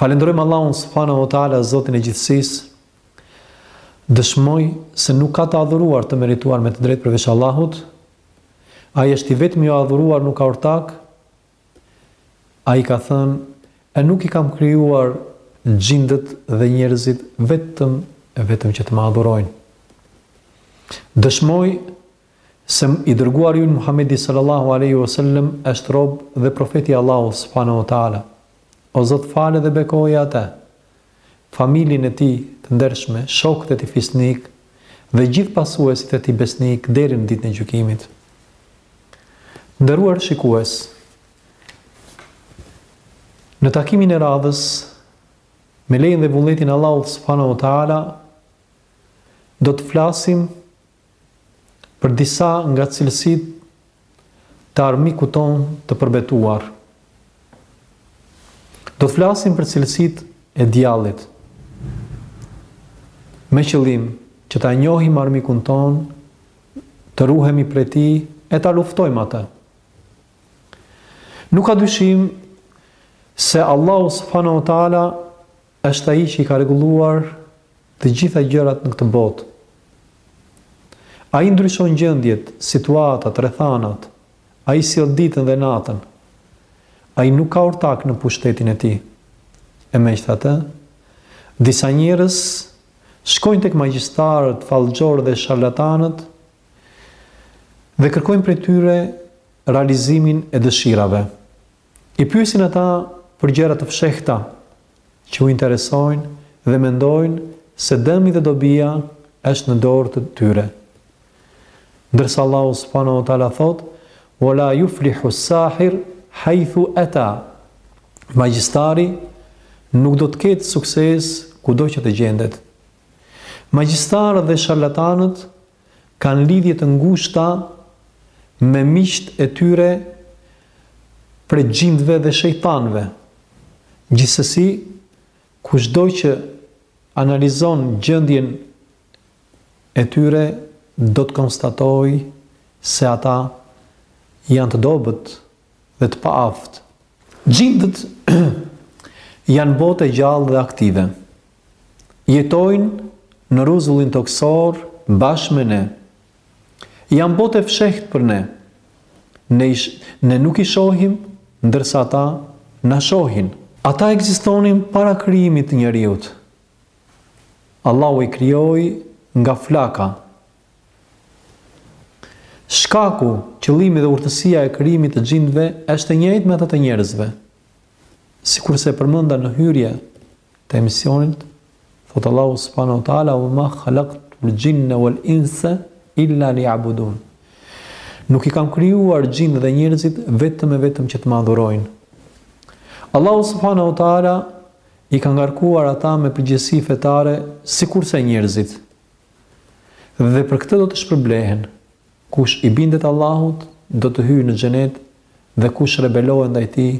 Falënderojmë Allahun subhanahu wa taala, Zotin e gjithësisë. Dëshmoj se nuk ka të adhuruar të merituar me të drejtë përveç Allahut. Ai është i vetmi i adhuruar, nuk ka ortak. Ai ka thënë, E nuk i kam krijuar xhindët dhe njerëzit vetëm e vetëm që të më adhurojnë. Dëshmoj se i dërguari ynë Muhamedi sallallahu alaihi wasallam është rob dhe profet i Allahut subhanahu wa taala. O Zot fale dhe bekoje atë, familjen e tij të ndershme, shokët e tij fisnikë dhe gjithë pasuesit e tij besnikë deri në Ditën e Gjykimit. Nderuar shikues, në takimin e radhës, me lejen dhe vullnetin e Allahut subhanahu wa taala, do të flasim Për disa nga cilësitë të armikut tonë të përbetuar. Do të flasim për cilësitë e djallit. Me qëllim që ta njohim armikun tonë, të ruhemi prej tij e ta luftojmë atë. Nuk ka dyshim se Allahu subhanahu wa taala Është ai që i ka rregulluar të gjitha gjërat në këtë botë. Ai ndryshon gjendjet, situatat, rrethanat. Ai sjell ditën dhe natën. Ai nuk ka ortak në pushtetin e tij. E megjithatë, disa njerëz shkojnë tek magjistarët, fallxhorët dhe sharlatanët dhe kërkojnë prej tyre realizimin e dëshirave. I pyesin ata për gjëra të fshehta që u interesojnë dhe mendojnë se dëmi dhe dobia është në dorë të tyre. Ndërsa Allahu subhanahu wa taala thotë: "Wa la yuflihu as-sahir haythu ata." Magjistari nuk do të ketë sukses kudo që të gjendet. Magjistarët dhe sharlatanët kanë lidhje të ngushta me miqtë e tyre prej xhindëve dhe shejtanëve. Gjithsesi, kushdo që analizon gjendjen e tyre do të konstatojë se ata janë të dobët dhe të paaftë. Xhindët janë botë e gjallë dhe aktive. jetojnë në rruzullin tokësor bashkë me ne. Janë botë e fshehtë për ne. Ne, ish, ne nuk i shohim, ndërsa ata na shohin. Ata ekzistonin para krijimit të njeriut. Allahu i krijoi nga flaka. Shkaku, qëllimi dhe urtësia e krijimit të xhindëve është e njëjtë me atë të njerëzve. Sikurse përmenda në hyrje, të emisionit, thotë Allahu subhanahu wa taala, "Wa ma khalaqtul jinna wal insa illa liya'budun." Nuk i kam krijuar xhindët dhe njerëzit vetëm e vetëm që të më adhurojnë. Allahu subhanahu wa taala i ka ngarkuar ata me përgjegjësi fetare sikurse njerëzit. Dhe për këtë do të shpërblehen. Kush i bindet Allahut do të hyjë në Xhenet dhe kush rebelohet ndaj Tij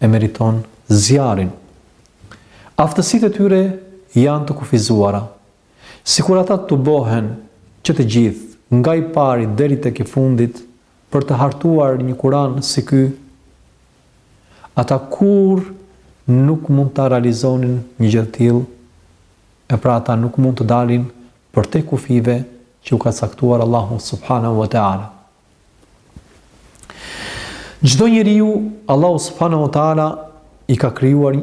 e meriton zjarrin. Aftësitë e tyre janë të kufizuara. Sikur ata tubohen që të gjithë, nga i pari deri tek i fundit, për të hartuar një Kuran si ky, ata kurrë nuk mund ta realizonin një gjë të tillë, e pra ata nuk mund të dalin përtej kufijve që u ka caktuar Allahu subhanahu wa taala. Çdo njeriu Allahu subhanahu wa taala i ka krijuar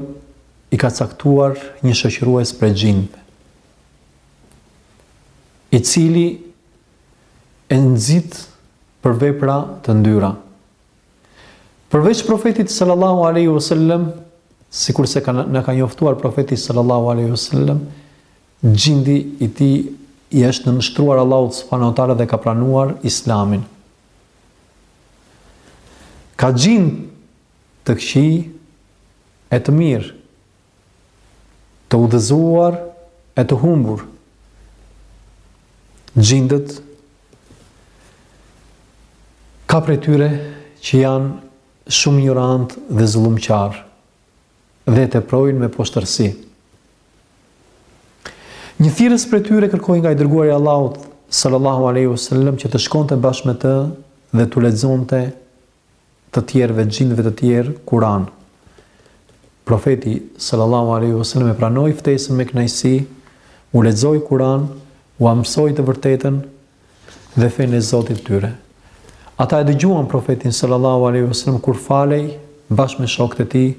i ka caktuar një shoqërues prej xhindëve. I cili e nxit për vepra të ndyra. Përveç profetit sallallahu alaihi wasallam, sikurse ka na ka njoftuar profeti sallallahu alaihi wasallam, Xhindi i tij i është nënshtruar Allahut subhanehu teala dhe ka pranuar Islamin. Ka xhind të këqij e të mirë, të udhëzuar e të humbur. Xhindët ka prej tyre që janë shumë injorantë dhe zullumqarë. dhe e teprojnë me poshtërsi. Një thirrës prej tyre kërkoi nga i dërguari i Allahut sallallahu alaihi wasallam që të shkonte bashkë me të dhe t'u lexonte të tjerëve xhindëve të tjerë Kur'an. Profeti sallallahu alaihi wasallam e pranoi ftesën me kënaqësi, u lexoi Kur'an, u mësoi të vërtetën dhe fenë e Zotit të tyre. Ata e dëgjuan profetin sallallahu alaihi wasallam kur falej bashkë me shokët e tij,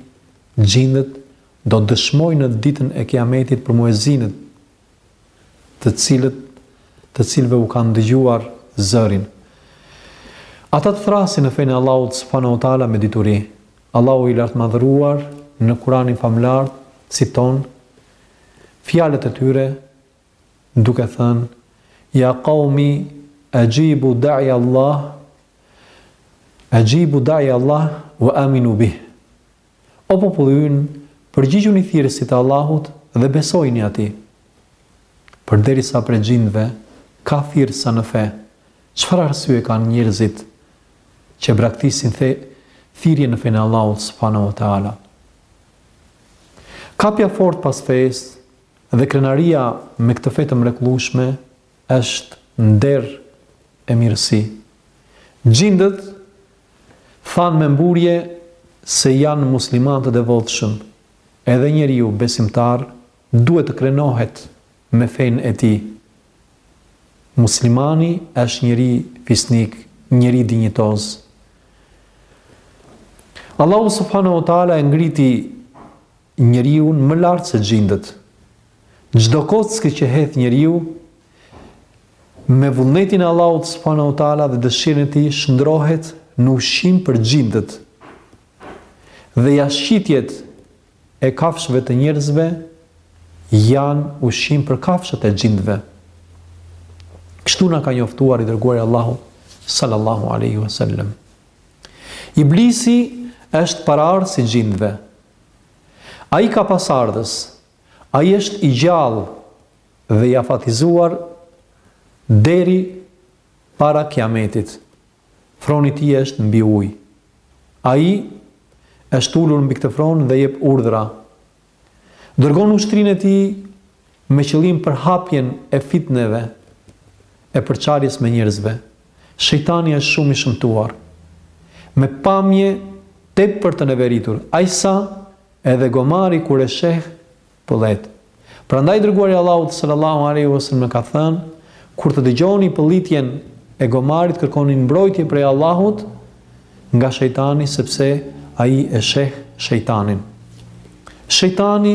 xhindët do të dëshmojnë në ditën e Kiametit për muezinët, të cilët të cilëve u kanë dëgjuar zërin. Ata thërrasin në fenë e Allahut subhanahu wa taala me dituri. Allahu i lartmadhëruar në Kur'anin famëlartë citon fjalët e tyre duke thënë, Ja qaumi, ajibu da'i Allah, ajibu da'i Allah, wa aminu bih. O populli ynë, përgjigjuni thirrësit të Allahut dhe besojini atij. Përderisa prej xhindëve ka thirrësa në fe, çfarë arsye kanë njerëzit që braktisin thirrje në fenë e Allahut subhanahu wa taala? Kapja fort pas fesë Dhe krenaria me këtë fe të mrekullueshme është nder e mirësi. Xhindët thanë me mburje se janë muslimanë të devotshëm. Edhe njeriu besimtar duhet të krenohet me fenë e tij. Muslimani është njeri fisnik, njeri dinjitoz. Allahu subhanahu wa taala e ngriti njeriun më lart se xhindët. Çdo kockë që hedh njeriu, me vullnetin e Allahut subhanahu wa taala dhe dëshirën e tij shndrohet në ushqim për xhindët. Dhe jashtëqitjet e kafshëve të njerëzve janë ushqim për kafshët e xhindëve. Kështu na ka njoftuar i dërguari i Allahut sallallahu alaihi wasallam. Iblisi është paraardhës i xhindëve. Ai ka pasardhës, ai është i gjallë dhe i afatizuar deri para Kiametit. Froni i tij është mbi ujë. Ai është ulur mbi këtë fron dhe jep urdhra. Dërgon ushtrinë e tij me qëllim përhapjen e fitneve e përçarjes mes njerëzve, shejtani është shumë i shëmtuar, me pamje tepër të neveritur, aq sa edhe gomari kur e sheh, pëllet. Prandaj i Dërguari i Allahut sallallahu alejhi ve sellem ka thënë, Kur të dëgjoni pëllitjen e gomarit kërkoni mbrojtje prej Allahut nga shejtani sepse ai e sheh shejtanin. Shejtani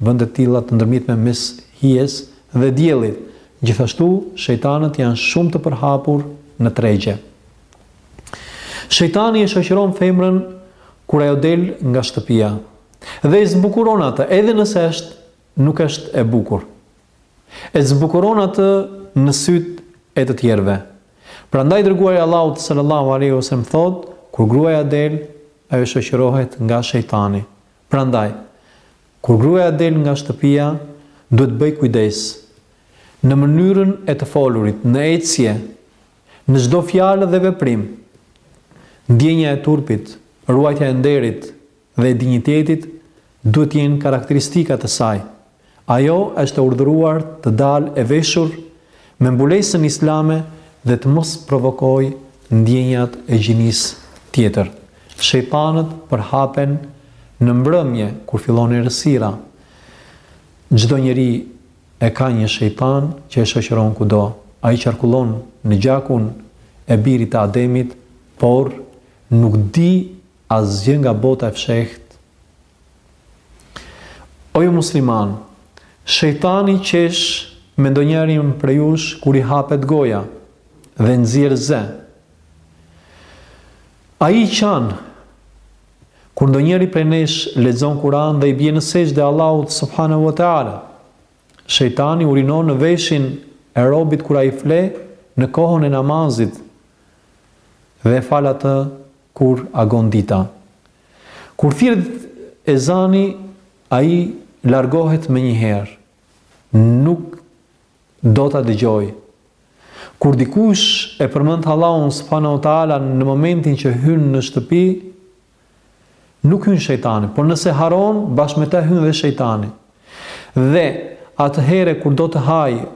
Vende të tilla të ndërmitme mes hijes dhe diellit. Gjithashtu, shejtanët janë shumë të përhapur në tregje. Shejtani e shoqëron femrën kur ajo del nga shtëpia dhe e zbukuron atë, edhe nëse është nuk është e bukur. E zbukuron atë në sytë e të tjerëve. Prandaj i dërguari i Allahut sallallahu alejhi wasallam thotë, kur gruaja del, ajo shoqërohet nga shejtani. Prandaj, kur gruaja del nga shtëpia, duhet të bëjë kujdes. Në mënyrën e të folurit, në ecje, në çdo fjalë dhe veprim. Ndjenja e turpit, ruajtja e nderit dhe e dinjitetit duhet të jenë karakteristika të saj. Ajo është e urdhëruar të dalë e veshur me mbulesën islame dhe të mos provokojë ndjenjat e gjinisë tjetër. Shejtanët përhapen në mbrëmje kur fillon errësira. Çdo njeri e ka një shejtan që e shoqëron kudo. Ai qarkullon në gjakun e birit të Ademit, por nuk di asgjë nga bota e fshehtë O ju muslimanë, shejtani qesh me ndonjërin prej jush kur i hapet goja dhe nxjerr zë. Ai qan kur ndonjëri prej nesh lexon Kur'an dhe i bie në sexhde Allahut subhanahu wa ta'ala. Shejtani urinon në veshin e robit kur ai fle në kohën e namazit dhe e fal atë kur agon dita. Kur thirret ezani, ai largohet menjëherë. Nuk do ta dëgjojë. Kur dikush e përmend Allahun subhanahu wa taala në momentin që hyn në shtëpi, nuk hyn shejtani, por nëse harron, bashkë me të hyn dhe shejtani. Dhe atëherë kur do të hajë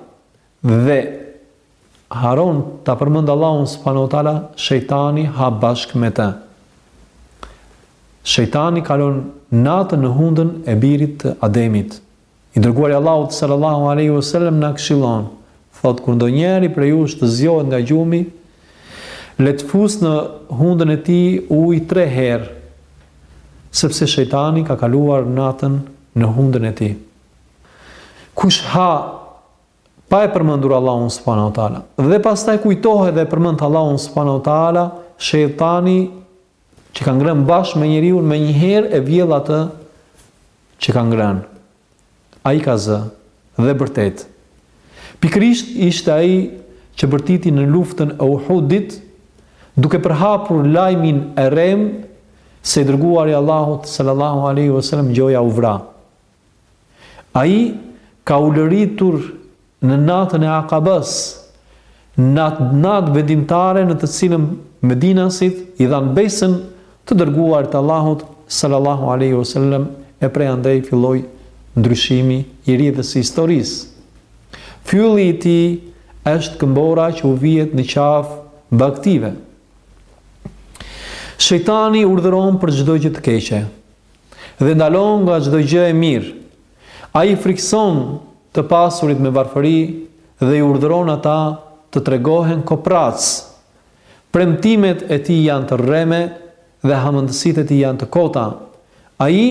Dhe harron ta përmendë Allahun subhanahu wa taala, shejtani ha bashkë me të. Shejtani kalon natën në hundën e birit të Ademit. I dërguari i Allahut sallallahu alaihi wasallam na këshillon, thotë kur ndonjëri prej jush të zgjohet nga gjumi, le të fusë në hundën e tij ujë tre herë, sepse shejtani ka kaluar natën në hundën e tij. Kush ha pa e përmendur Allahun subhanahu wa taala. Dhe pastaj kujtohet dhe e përmend Allahun subhanahu wa taala, shejtani që ka ngrënë bashkë me njeriun menjëherë e vjell atë që ka ngrënë. Ai ka zë dhe bërtet. Pikërisht ishte ai që bërtiti në luftën e Uhudit, duke përhapur lajmin e rremë se i dërguari i Allahut sallallahu alaihi wasallam gjoja u vra. Ai ka ulëritur në natën e Akabes, në atë natë vendimtare në të cilën medinasit i dhanë besën të Dërguarit të Allahut, sallallahu alejhi ue sellem, e prej andej filloi ndryshimi i rrjedhës së historisë. Fylli i tij është këmbora që u vihet në qafë bagëtive. Shejtani urdhëron për çdo gjë të keqe. dhe ndalon nga çdo gjë e mirë. Ai frikëson të pasurit me varfëri dhe i urdhëron ata të tregohen koprracë. Premtimet e tij janë të rreme dhe hamendësitë e tij janë të kota. Ai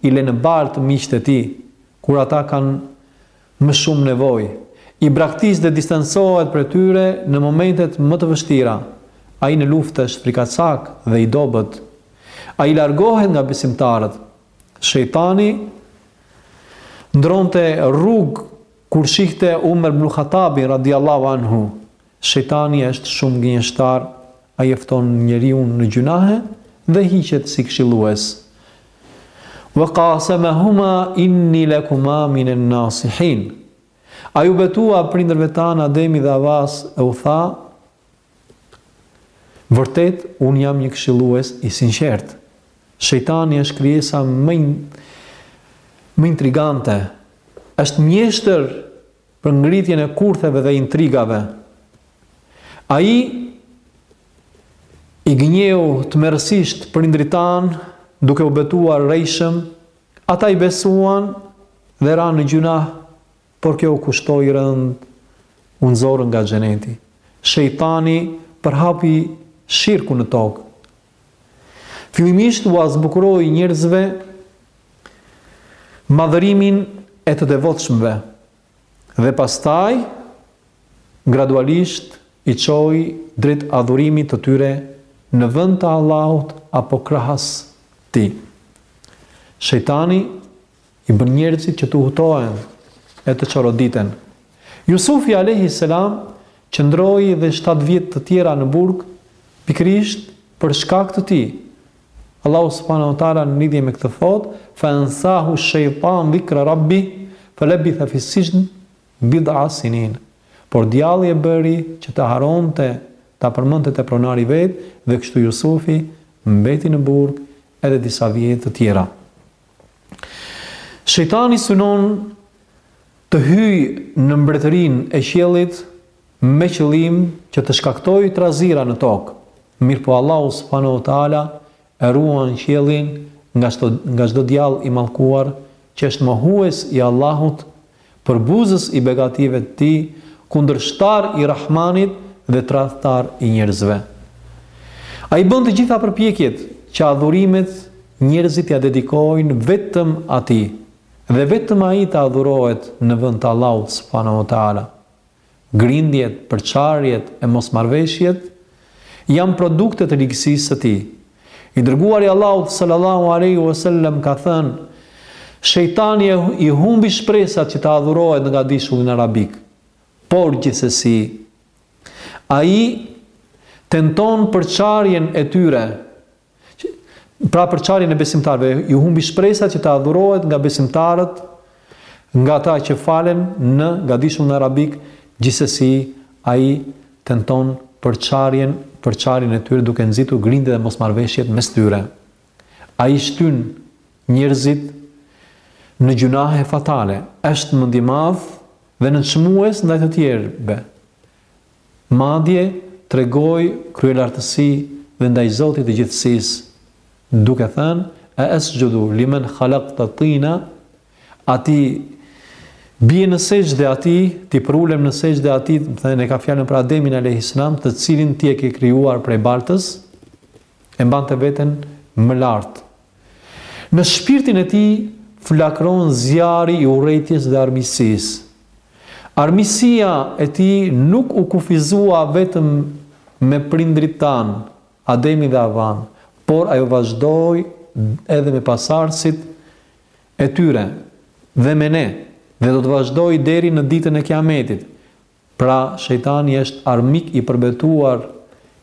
i le në baltë miqtë e tij, kur ata kanë Më shumë nevojë. I braktis dhe distancohet prej tyre në momentet më të vështira. Ai në luftë është frikacak dhe i dobët. Ai largohet nga besimtarët. Shejtani ndërronte rrugë kur shihte Umer bnu Khatabin radhiyallahu anhu, Shejtani është shumë gënjeshtar, ai e fton njeriun në gjynahe dhe hiqet si këshillues. Wa qasamahuma inni lakuma min an nasihin. Ai iu betua prindërve tanë Ademit dhe Havas e u tha, Vërtet unë jam një këshillues i sinqertë. Shejtani është krijesa më më intrigante. Është mjeshtër për ngritjen e kurtheve dhe intrigave. Ai i gënjeu tmerrësisht prindërit tanë, duke u betuar rrejshëm, ata i besuan dhe ranë në gjynah, por kjo u kushtoi rëndë, u nxorën nga xheneti. Shejtani përhapi shirkun në tokë, Fillimisht ua zbukuroi njerëzve madhërimin e të devotshmëve dhe pastaj gradualisht i çoi drejt adhurimit të tyre në vend të Allahut apo krahas Tij. Shejtani I bën njerëzit që të hutohen e të çoroditen. Jusufi alejhi selam qëndroi dhe shtatë vjet të tjera në burg pikërisht për shkak të tij. Allahu subhanahu wa taala në lidhje me këtë thotë: "Fa ansahu shejtan dhikra rabbi, fa labitha fi sijn bid'a sinin." Por djalli e bëri që të harronte ta përmendte te pronari i vet dhe kështu Jusufi mbeti në burg edhe disa vjet të tjera. Shejtani synon të hyjë në mbretërinë e qiellit me qëllim që të shkaktojë trazira në tokë, mirëpo Allahu subhanahu wa taala e ruan qiellin nga çdo nga çdo djall i mallkuar që është mohues i Allahut përbuzës i begative të tij, kundërshtar i Rahmanit dhe tradhtar i njerëzve. Ai bën të gjitha përpjekjet që adhurimet njerëzit t'ia dedikojnë vetëm Atij dhe vetëm Ai të adhurohet në vend të Allahut subhanehu wa ta'ala. Grindjet, përçarjet e mosmarrëveshjet janë produkte të ligësisë së tij. I dërguari i Allahut sallallahu alejhi ue sellem ka thënë, Shejtani i humbi shpresat që të adhurohet në gadishullin arabik. Por gjithsesi, ai tenton përçarjen e tyre Pra përçarjen e besimtarëve, iu humbi shpresa që të adhurohet nga besimtarët, nga ata që falen në gadishullin arabik, gjithsesi ai tenton përçarjen, përçarjen e tyre duke nxitur grindje e mosmarrëveshjet mes tyre. Ai shtyn njerëzit në gjynahe fatale, është mendjemadh dhe nënçmues ndaj të tjerëve. Madje, tregoi kryelartësi dhe ndaj Zotit të Gjithësisë, duke thënë, E esxhudu limen halakte tina, A t'i bie në sexhde atij, t'i përulem në sexhde atij, do me thënë e ka fjalën për Ademin alejhi selam, të cilin ti e ke krijuar prej baltës? E mbante veten më lart Në shpirtin e tij flakëron zjarri i urrejtjes dhe armiqësisë. Armiqësia e tij nuk u kufizua vetëm me prindërit tanë, Ademin dhe Havanë, por ajo vazhdoi edhe me pasardhësit e tyre dhe me ne dhe do të vazhdojë deri në Ditën e Kiametit, Pra, Shejtani është armik i përbetuar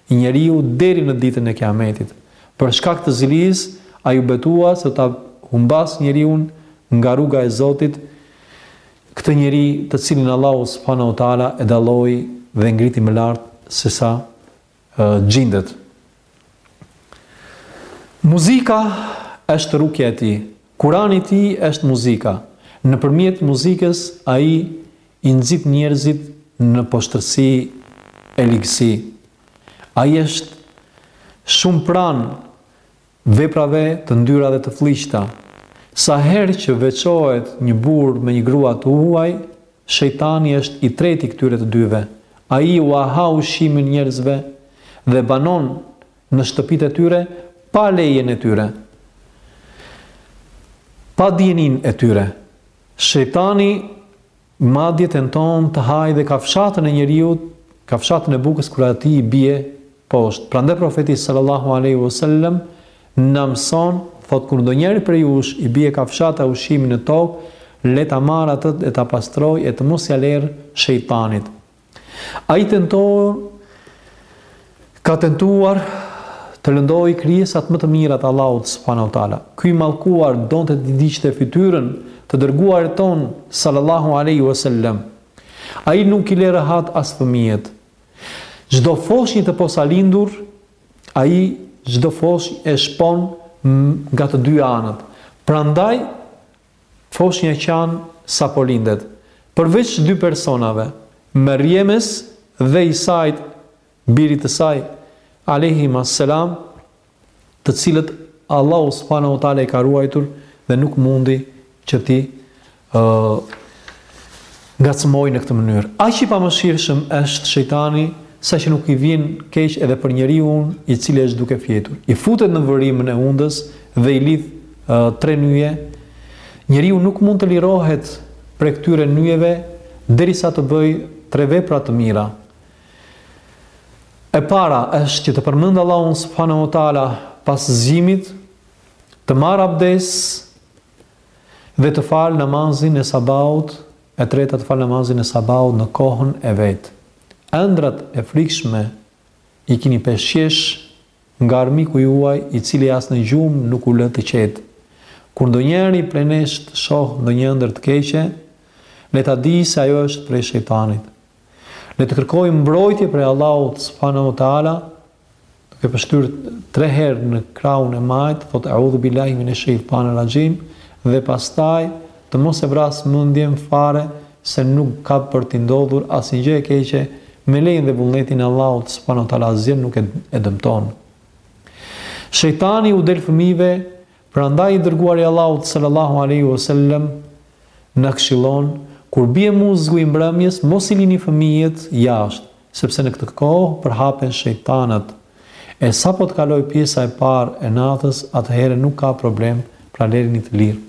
i njeriut deri në Ditën e Kiametit. Për shkak të zilisë, ai u betua se do ta humbasë njeriun nga rruga e Zotit, këtë njeri të cilin Allahu subhanahu wa ta'ala e dalloi dhe ngriti më lart sesa xhindet. Muzika është rukja e tij. Kurani i tij është muzika. Nëpërmjet muzikës ai i nxit njerëzit në poshtërsi e ligësi. Ai është shumë pranë Veprave të ndyra dhe të flliqta. Sa herë që veçohet një burrë me një grua të huaj, Shejtani është i treti këtyre të dyve. Ai ua ha ushqimin njerëzve dhe banon në shtëpitë e tyre pa lejen e tyre, pa dijeninë e tyre. Shejtani Madje tenton të hajë dhe kafshatën e njeriut, kafshatën e bukës kur atij i bie poshtë. Prandaj Profeti sallallahu alejhi ue sellem na mëson, thotë kur ndonjëri prej jush i bie kafshata, ushqimi në tokë, le ta marrë atë e ta pastrojë e të mos ia lerë shejtanit. Ai tenton ka tentuar të lëndojë krijesat më të mira të Allahut subhanahu wa taala. Ky i mallkuar donte t'i digjte fytyrën të dërguarit tonë sallallahu alaihi wasallam. Ai nuk i lë rehat as fëmijët. Çdo foshnjë të posalindur, ai çdo foshnjë e shpon nga të dy anët. Prandaj Foshnja qan sapo lindet. Përveç dy personave, Merjemes dhe Isait, birit të saj, alejhima selam, të cilët Allahu subhanehu ve teala i ka ruajtur dhe nuk mundi që t'i Ngacmojë në këtë mënyrë. Aq i pamëshirshëm është Shejtani, sa që nuk i vjen keq edhe për njeriun i cili është duke fjetur. I futet në vërimën e hundës dhe i lidh tre nyje. Njeriu nuk mund të lirohet prej këtyre nyjeve derisa të bëjë tre vepra të mira. E para është që të përmendë Allahun subhanehu teala pas zgjimit, të marrë abdes, Dhe të falë namazin e sabaut, e treta të falë namazin e sabaut në kohën e vet. Ëndrrat e frikshme i kini peshqesh nga armiku juaj i cili as në gjumë nuk u lë të qetë. Kur ndonjëri prej nesh të shohë ndonjë ëndërr të keqe, le ta dijë se ajo është prej shejtanit. Le të kërkojë mbrojtje prej Allahut subhanehu teala duke pështyrë tre herë në krahun e majtë, thotë E'udhu billahi mineshejtanir rajim dhe pastaj të mos e vrasë mendjen fare se nuk ka për t'i ndodhur asnjë gjë e keqe, me lejen dhe vullnetin e Allahut subhanahu wa taala asgjë nuk e dëmton. Shejtani u del fëmijëve, prandaj i dërguari i Allahut sallallahu alaihi wasallam na këshillon, kur bie muzgu i mbrëmjes, mos i lini fëmijët jashtë, sepse në këtë kohë përhapen shejtanët, e sapo të kalojë pjesa e parë e natës atëherë nuk ka problem, pra lërini të lirë.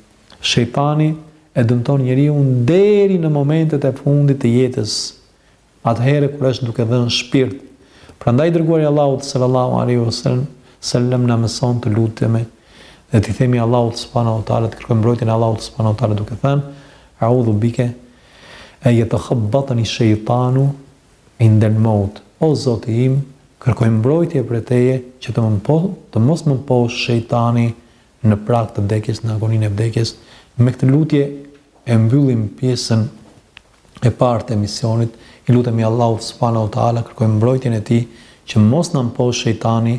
Shejtani e dëmton njeriun deri në momentet e fundit të jetës, atëherë kur është duke dhënë shpirt. Prandaj i dërguari i Allahut sallallahu alaihi wasallam na mëson të lutemi dhe t'i themi Allahut subhanahu wa taala të kërkojmë mbrojtjen e Allahut subhanahu wa taala duke thënë A'udhu bike En jetehabbatani shejtanu indel maut, O Zoti im, kërkoj mbrojtje prej Teje që të mos më mposhtë shejtani në prag të vdekjes, në agoninë e vdekjes. Me këtë lutje e mbyllim pjesën e parë të emisionit. I lutemi Allahut subhanahu wa taala, kërkojmë mbrojtjen e Tij që mos na mposhtë shejtani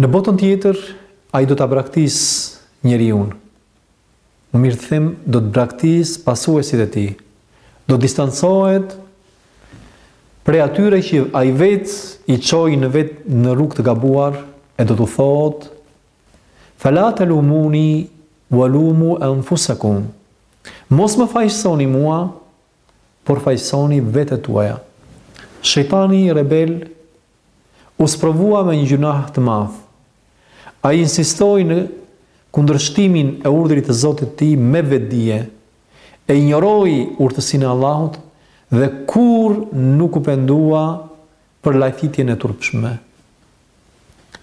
Në botën tjetër, ai do ta braktisë njeriun. Më mirë të them, do të braktisë pasuesit e tij. Do të distancohet prej atyre që ai vetë i çoi në vetë në rrugë të gabuar e do t'u thotë Fela telumuni wa lumu enfusakum. Mos më fajsoni mua, por fajsoni vetet tuaja. Shejtani rebel u sprovua me një gjynah të madh. Ai insistoi në kundërshtimin e urdhrit të Zotit të tij me vetëdije, e injoroi urtësinë e Allahut dhe kurrë nuk u pendua për lajthitjen e turpshme.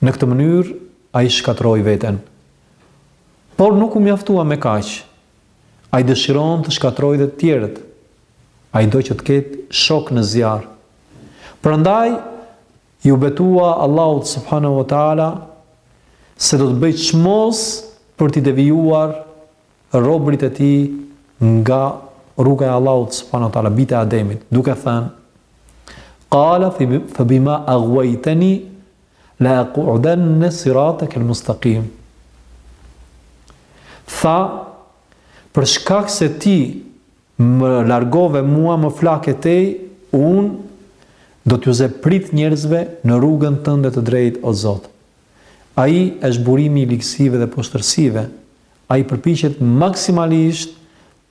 Në këtë mënyrë ai shkatërroi veten. Por nuk u mjaftua me kaq. Ai dëshiron të shkatërrojë dhe të tjerët. Ai do që të ketë shokë në zjarr, Prandaj iu betua Allahut subhanahu wa taala se do të bëjë çmos për t'i devijuar robërit e tij nga rruga e Allahut subhanahu wa taala bijtë e Ademit, duke thënë Qala fa bima aghwaytani la aqudanne siratak al-mustaqim. Tha për shkak se ti Më largove mua më flake tej unë do t'ju zë pritë njerëzve në rrugën tënde të drejtë o Zot. Ai është burimi i ligësive dhe poshtërsive, ai përpiqet maksimalisht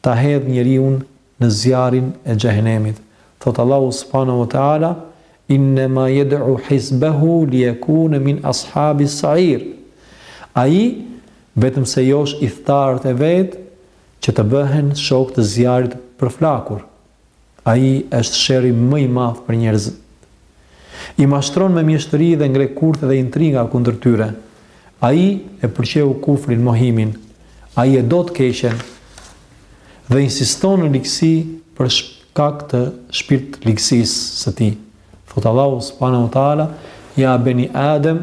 ta hedhë njeriun në zjarrin e xhehenemit. Thotë Allahu subhanahu wa ta'ala, Innema yed'u hizbehu liyekunu min ashabis-sa'ir. Ai vetëm se i josh ithtarët e vet, që të bëhen shokë të zjarrit të përflakur. Ai është sherri më i madh për njerëzit. I mashtron me mjeshtëri dhe ngre kurthe dhe intriga kundër tyre. Ai e pëlqeu kufrin, mohimin. Ai e do të keqen dhe insiston në ligësi për shkak të shpirtligësisë së tij. Thotë Allahu subhanahu wa taala: "Ya bani Adem,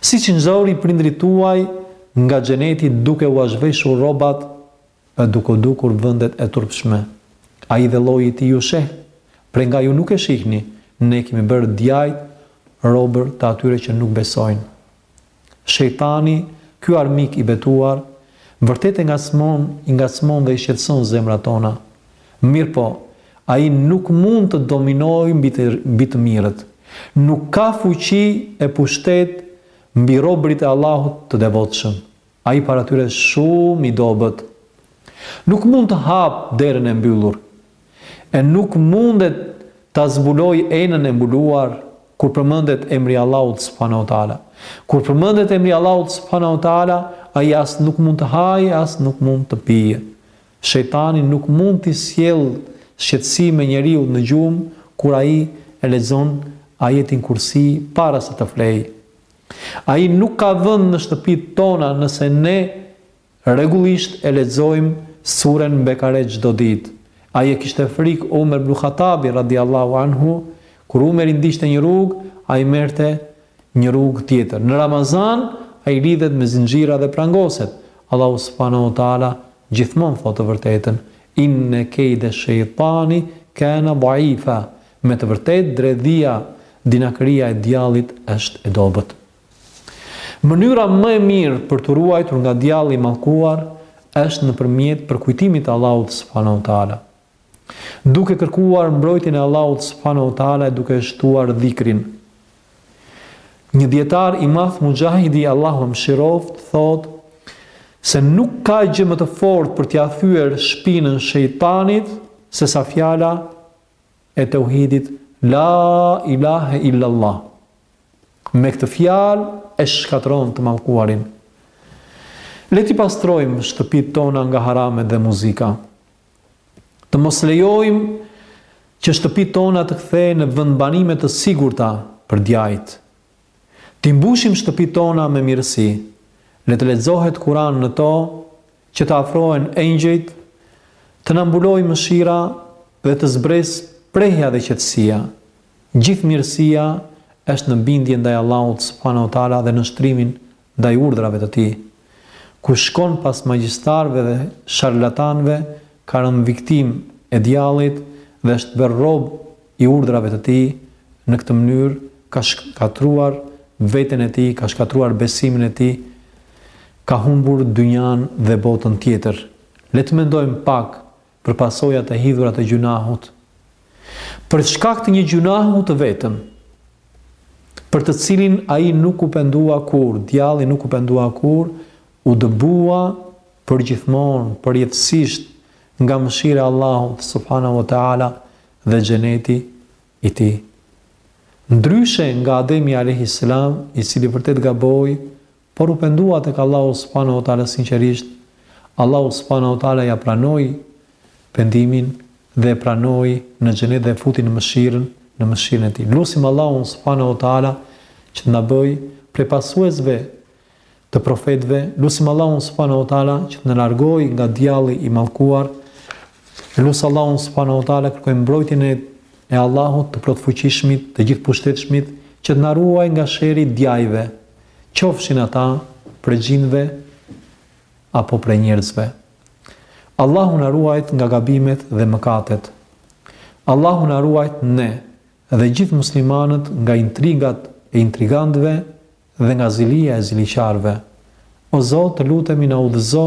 Siç i nxori prindërit tuaj nga xheneti duke ua zhveshur rrobat e duke u dukur vendet e turpshme, Ai dhe lloji i Tij ju sheh, prej nga ju nuk e shihni, Ne kemi bërë djajtë robër të atyre që nuk besojnë. Shejtani, ky armik i betuar, vërtet e ngacmon, i ngacmon dhe i shqetëson zemrat tona. Mirëpo, ai nuk mund të dominojë mbi të mirët. Nuk ka fuqi e pushtet mbi robërit e Allahut të devotshëm. Ai para tyre shumë i dobët. Nuk mund të hapë derën e mbyllur. E nuk mundet ta zbulojë enën e mbuluar kur përmendet emri i Allahut subhanahu wa ta'ala. Kur përmendet emri i Allahut subhanahu wa ta'ala, ai as nuk mund të hajë as nuk mund të pijë. Shejtani nuk mund t'i sjellë shqetësime njeriut në gjumë kur ai e lexon Ajetin Kursi para se të flejë. Ai nuk ka vend në shtëpitë tona nëse ne rregullisht e lexojmë Suren Bekare çdo ditë. Ai e kishte frikë Umer ibn Khatabi, radijallahu anhu, kur Umeri ndiqte një rrugë, ai merrte Një rrugë tjetër, në Ramazan, ai lidhet me zinxhira dhe prangoset. Allahu subhanehu ve teala gjithmonë thotë të vërtetën, Inne kejde shejtani kane dhaifa, Me të vërtetë dredhia, dinakëria e djallit është e dobët. Mënyra më e mirë për t'u ruajtur nga djalli i mallkuar është nëpërmjet përkujtimit të Allahut subhanehu ve teala. Duke kërkuar mbrojtjen e Allahut subhanahu wa ta'ala e duke shtuar dhikrin. Një dijetar i madh Muxhahidi Allahu e mëshiroftë thotë se nuk ka gjë më të fortë për t'ia thyer shpinën shejtanit sesa fjala e teuhidit la ilahe illallah. Me këtë fjalë e shkatërron të mallkuarin. Le t'i pastrojmë shtëpitë tona nga haramet dhe muzika. Të mos lejojmë që shtëpitë tona të kthehen në vendbanime të sigurta për djajtë. T'i mbushim shtëpitë tona me mirësi. Le të lexohet Kurani në to, që të afrohen engjëjt, të na mbulojë mëshira dhe të zbresë prehja dhe qetësia. Gjithë mirësia është në bindje ndaj Allahut subhanahu wa taala dhe nënshtrimin ndaj urdhrave të tij. Kush shkon pas magjistarëve dhe sharlatanëve ka rënë viktimë e djallit dhe është bërë rob i urdhrave të tij, në këtë mënyrë ka shkatërruar veten e tij, ka shkatërruar besimin e tij, ka humbur dynjanë dhe botën tjetër. Le të mendojmë pak për pasojat e hidhura të gjynahut, për shkak të një gjynahu të vetëm, për të cilin ai nuk u pendua kurrë, djalli nuk u pendua kurrë, u dëbua përgjithmonë, përjetësisht, nga mëshira e Allahut, subhanahu wa ta'ala, dhe Xheneti i Tij. Ndryshe nga Ademi a.s. i cili vërtet gaboi, Por u pendua tek Allahu subhanahu wa ta'ala sinqerisht, Allahu subhanahu wa ta'ala ia pranoi pendimin dhe e pranoi në Xhenet dhe e futi në mëshirën, në mëshirën e Tij. Lusim Allahun subhanahu wa ta'ala që të na bëjë prej pasuesve të profetëve, lusim Allahun subhanahu wa ta'ala që të na largojë nga djalli i mallkuar. Lusim Allahun subhanahu wa ta'ala kërkojmë mbrojtjen e e Allahut të plotfuqishmit, të gjithëpushtetshmit, që të na ruajë nga sherri i djajve, qofshin ata prej xhindëve apo prej njerëzve. Allahu na ruajtë nga gabimet dhe mëkatet. Allahu na ruajtë ne dhe gjithë muslimanët nga intrigat e intrigantëve dhe nga zilia e ziliqarëve. O Zot, të lutemi na udhëzo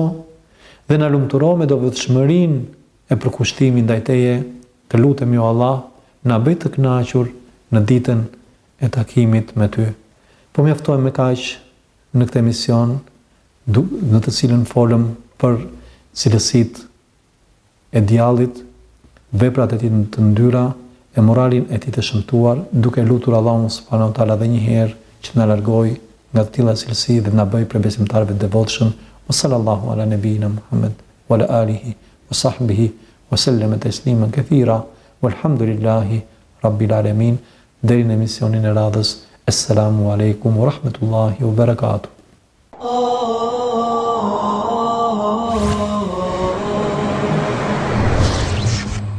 dhe na lumturo me devotshmërinë e përkushtimin ndaj Teje, të lutemi o Allah, na bëj të kënaqur në ditën e takimit me ty. Po mjaftojmë me kaq në këtë emision, në të cilën folëm për cilësitë e djallit, veprat e tij të ndyra e moralin e tij të shëmtuar, duke lutur Allahun subhanahu wa taala edhe një herë që të na largojë nga të tilla cilësi dhe të na bëjë prej besimtarëve të devotshëm. Wa sallallahu ala nebina Muhammed wa ala alihi wa sahbihi wa selleme teslimen kethira. Walhamdulillahi rabbil alemin. deri në emisionin e radhës Esselamu Alejkum ue Rahmetullahi ue Berekatuhu.